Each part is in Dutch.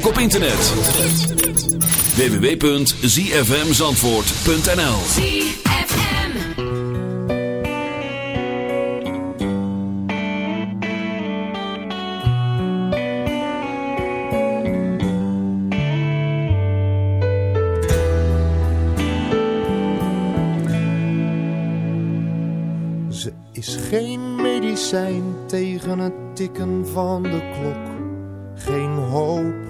ook op internet. www.zfmzandvoort.nl ZFM. Ze is geen medicijn tegen het tikken van de klok. Geen hoop,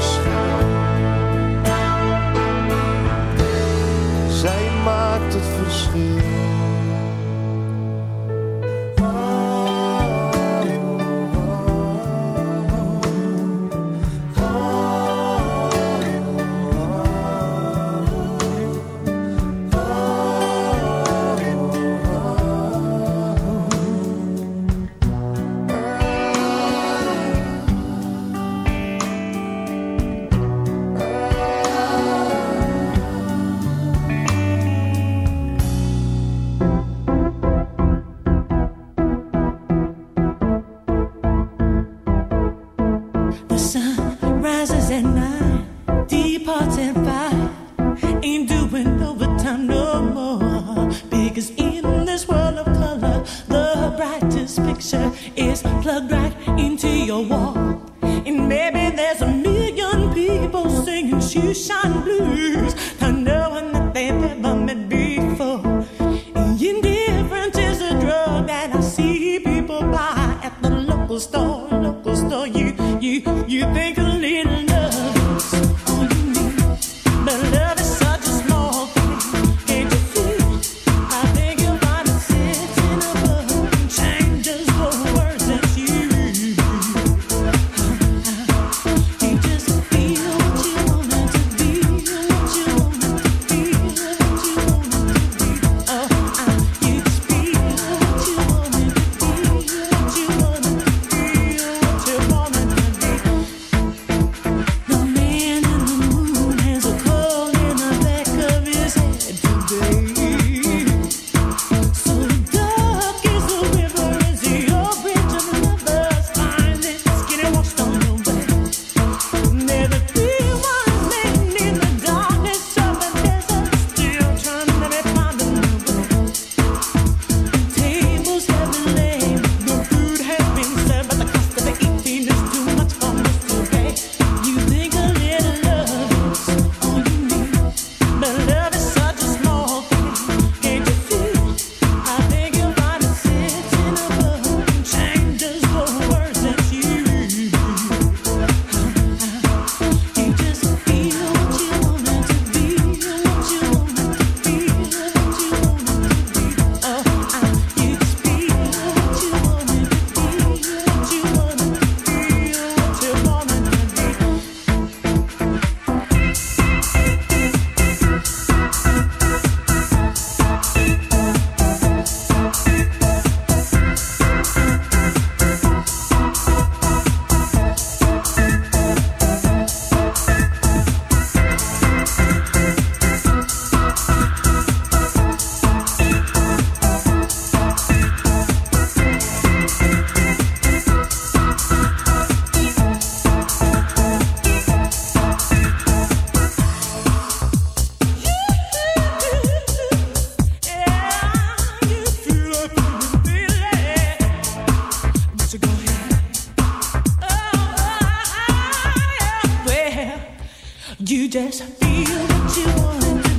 maakt feel what you want.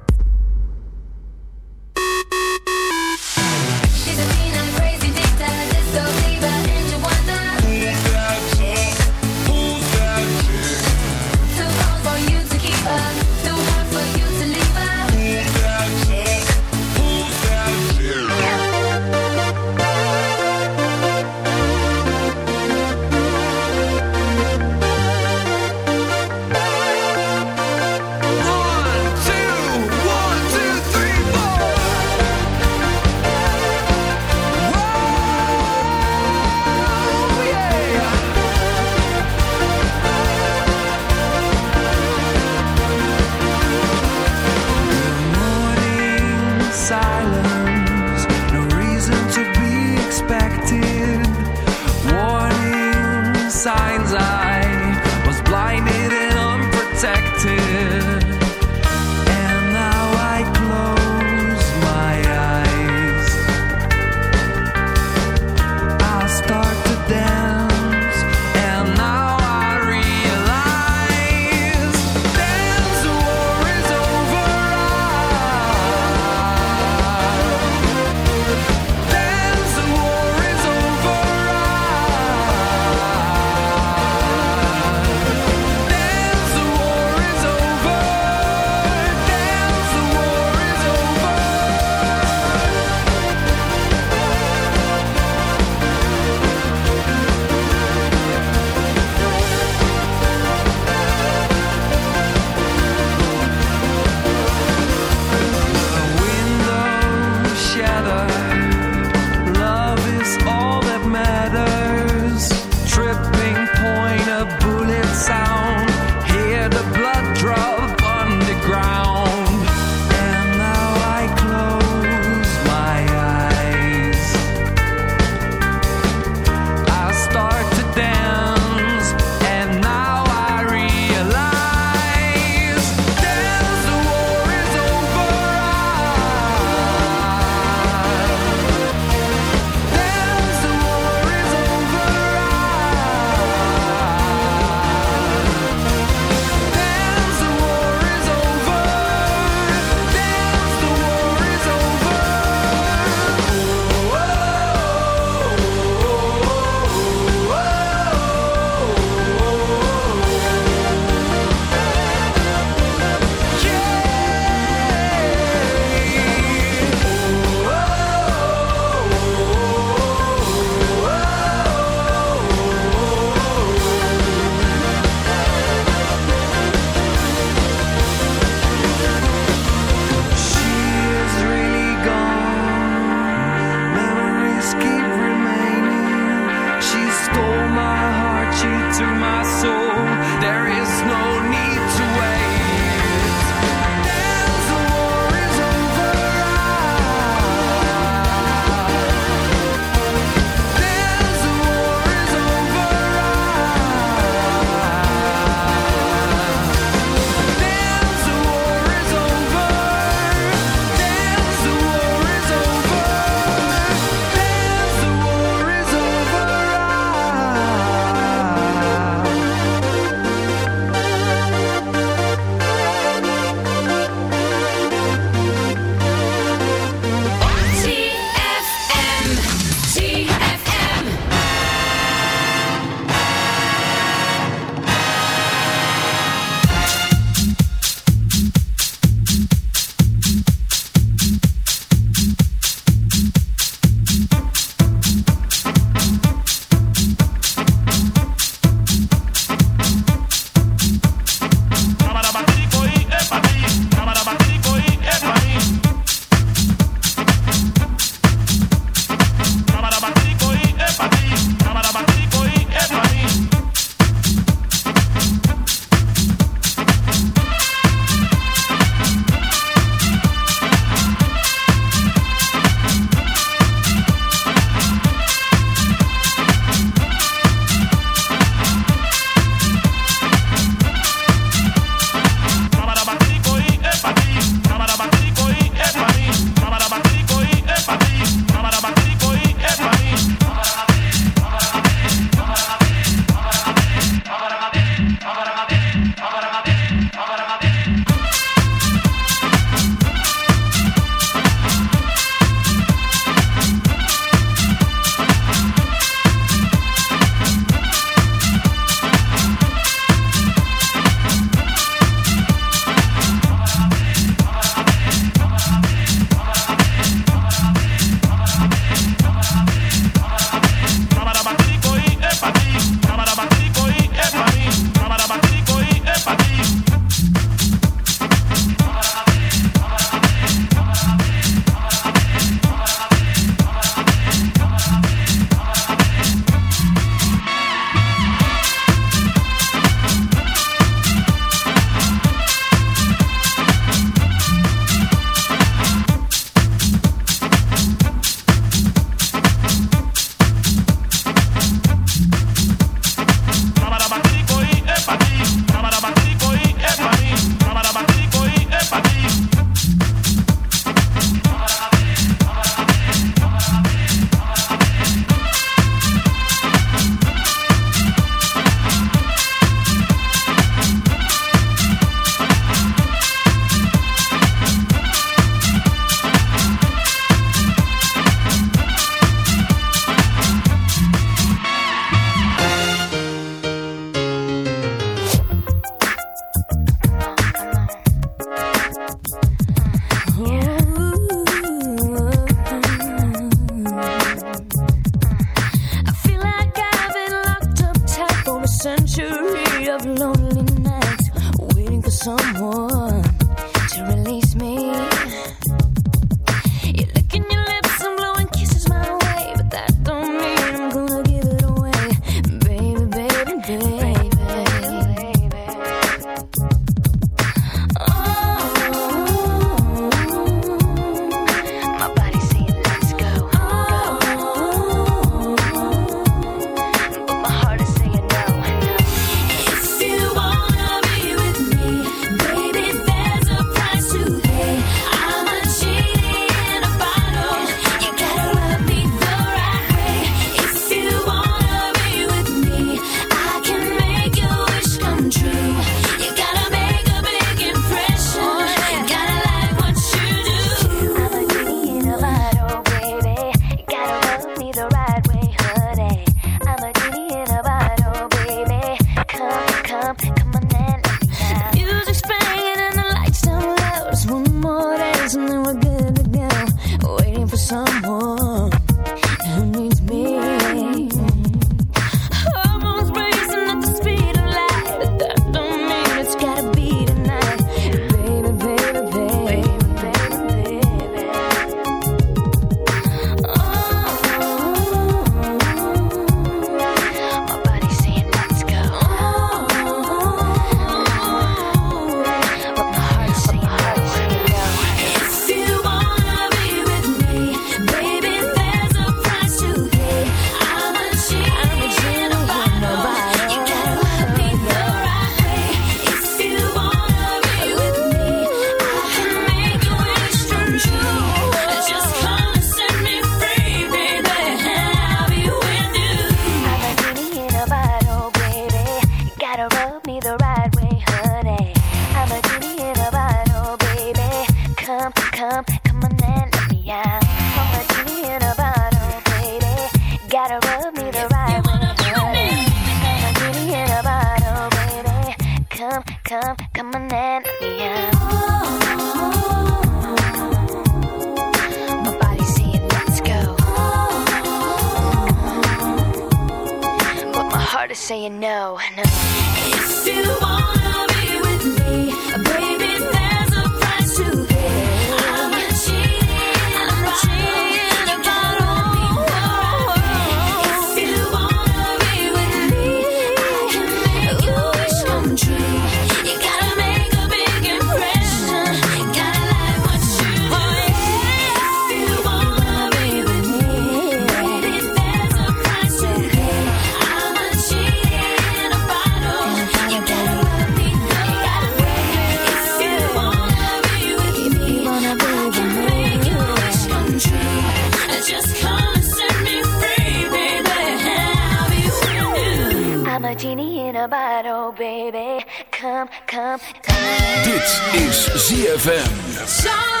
Dit is ZFM.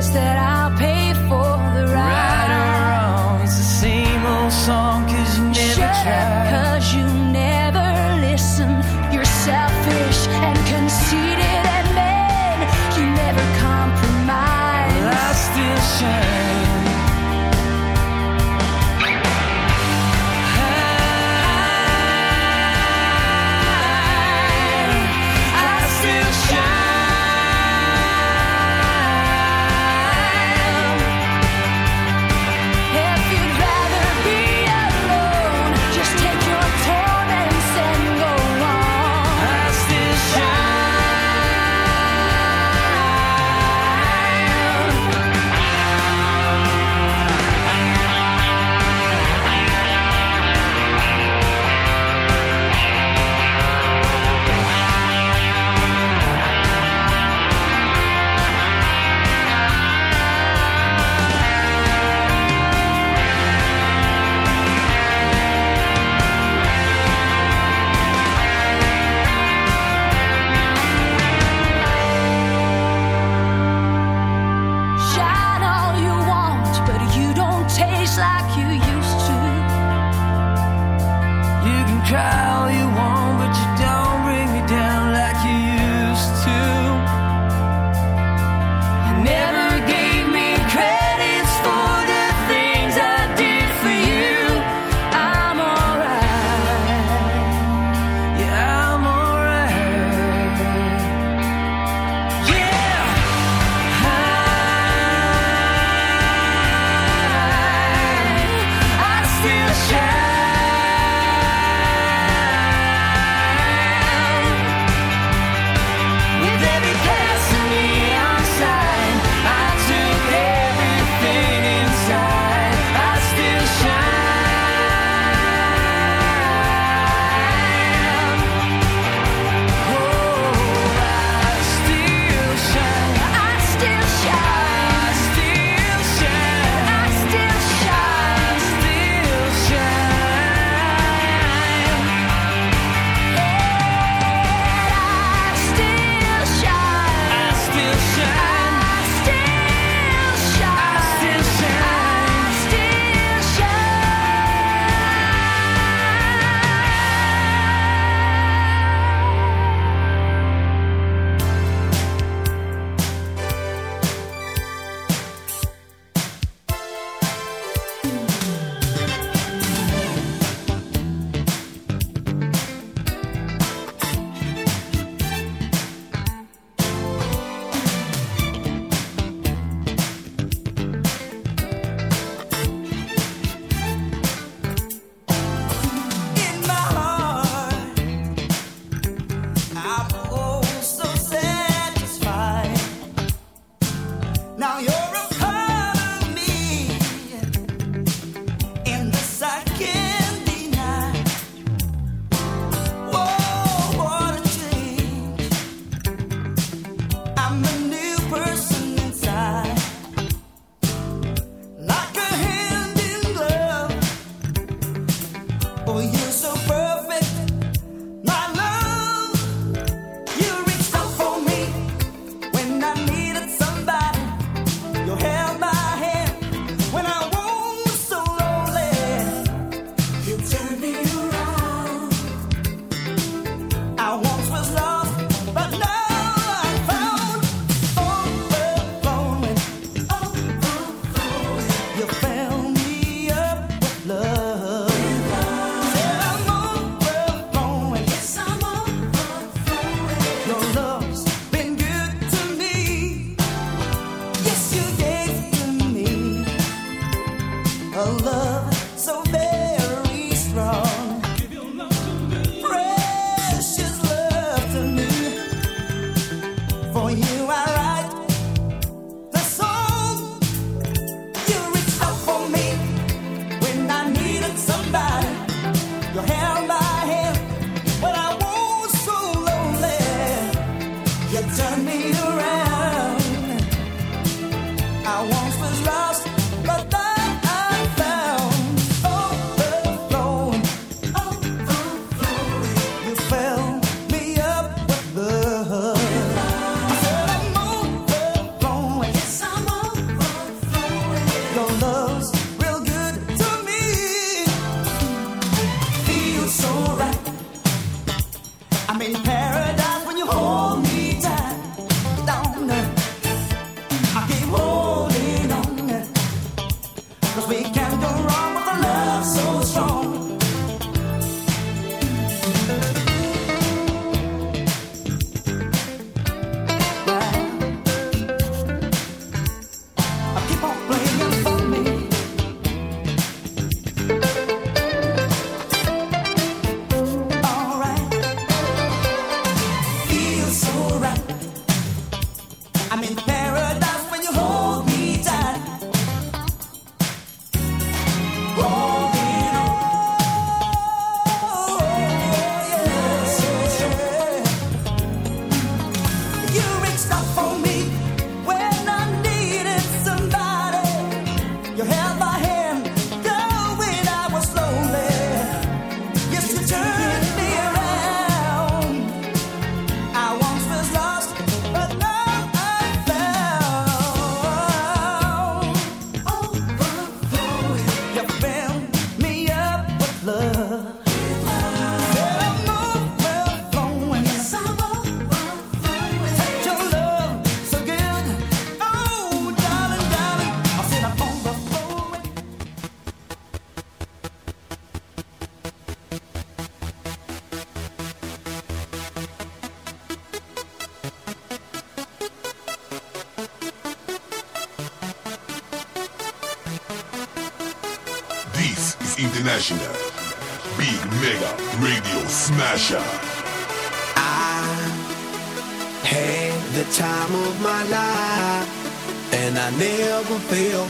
That I'll pay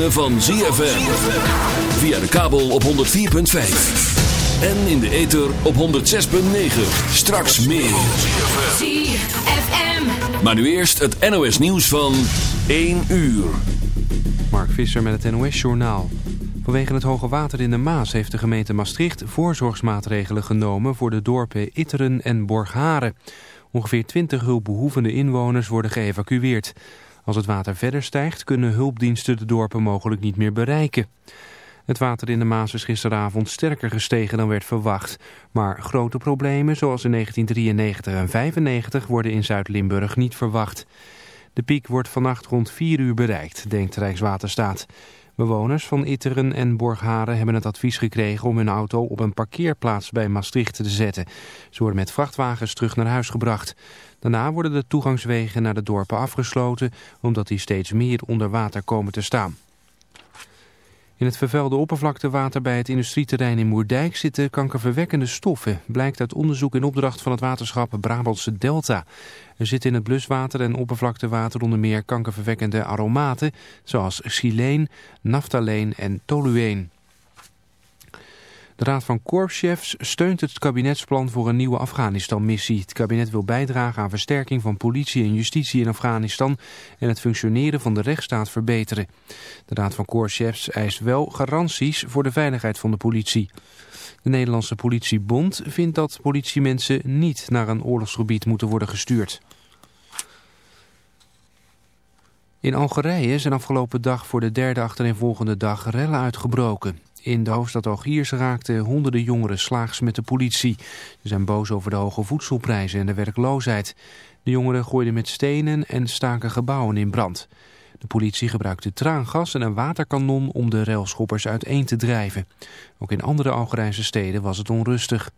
ritme van ZFM. Via de kabel op 104.5. En in de ether op 106.9. Straks meer. ZFM. Maar nu eerst het NOS nieuws van 1 uur. Mark Visser met het NOS-journaal. Vanwege het hoge water in de Maas heeft de gemeente Maastricht voorzorgsmaatregelen genomen voor de dorpen Itteren en Borgharen. Ongeveer 20 hulpbehoevende inwoners worden geëvacueerd. Als het water verder stijgt kunnen hulpdiensten de dorpen mogelijk niet meer bereiken. Het water in de Maas is gisteravond sterker gestegen dan werd verwacht. Maar grote problemen zoals in 1993 en 95 worden in Zuid-Limburg niet verwacht. De piek wordt vannacht rond 4 uur bereikt, denkt Rijkswaterstaat. Bewoners van Itteren en Borgharen hebben het advies gekregen om hun auto op een parkeerplaats bij Maastricht te zetten. Ze worden met vrachtwagens terug naar huis gebracht. Daarna worden de toegangswegen naar de dorpen afgesloten, omdat die steeds meer onder water komen te staan. In het vervuilde oppervlaktewater bij het industrieterrein in Moerdijk zitten kankerverwekkende stoffen, blijkt uit onderzoek in opdracht van het waterschap Brabantse Delta. Er zitten in het bluswater en oppervlaktewater onder meer kankerverwekkende aromaten, zoals xyleen, naftaleen en tolueen. De Raad van Korpschefs steunt het kabinetsplan voor een nieuwe Afghanistan-missie. Het kabinet wil bijdragen aan versterking van politie en justitie in Afghanistan en het functioneren van de rechtsstaat verbeteren. De Raad van Korpschefs eist wel garanties voor de veiligheid van de politie. De Nederlandse politiebond vindt dat politiemensen niet naar een oorlogsgebied moeten worden gestuurd. In Algerije zijn afgelopen dag voor de derde achtereenvolgende dag rellen uitgebroken. In de hoofdstad Algiers raakten honderden jongeren slaags met de politie. Ze zijn boos over de hoge voedselprijzen en de werkloosheid. De jongeren gooiden met stenen en staken gebouwen in brand. De politie gebruikte traangas en een waterkanon om de railschoppers uiteen te drijven. Ook in andere Algerijnse steden was het onrustig.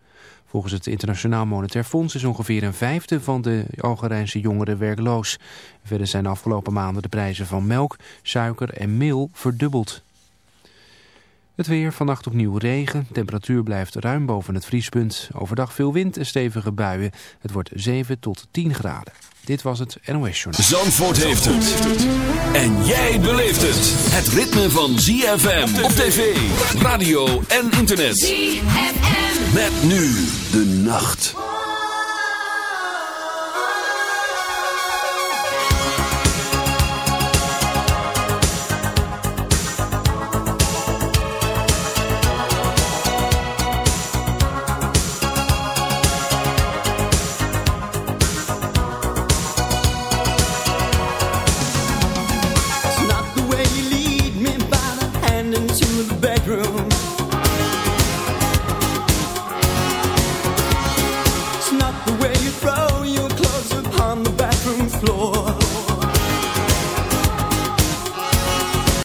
Volgens het Internationaal Monetair Fonds is ongeveer een vijfde van de Algerijnse jongeren werkloos. Verder zijn de afgelopen maanden de prijzen van melk, suiker en meel verdubbeld. Het weer, vannacht opnieuw regen. Temperatuur blijft ruim boven het vriespunt. Overdag veel wind en stevige buien. Het wordt 7 tot 10 graden. Dit was het NOS Journal. Zandvoort heeft het. En jij beleeft het. Het ritme van ZFM op tv, radio en internet. ZFM. Met nu de nacht.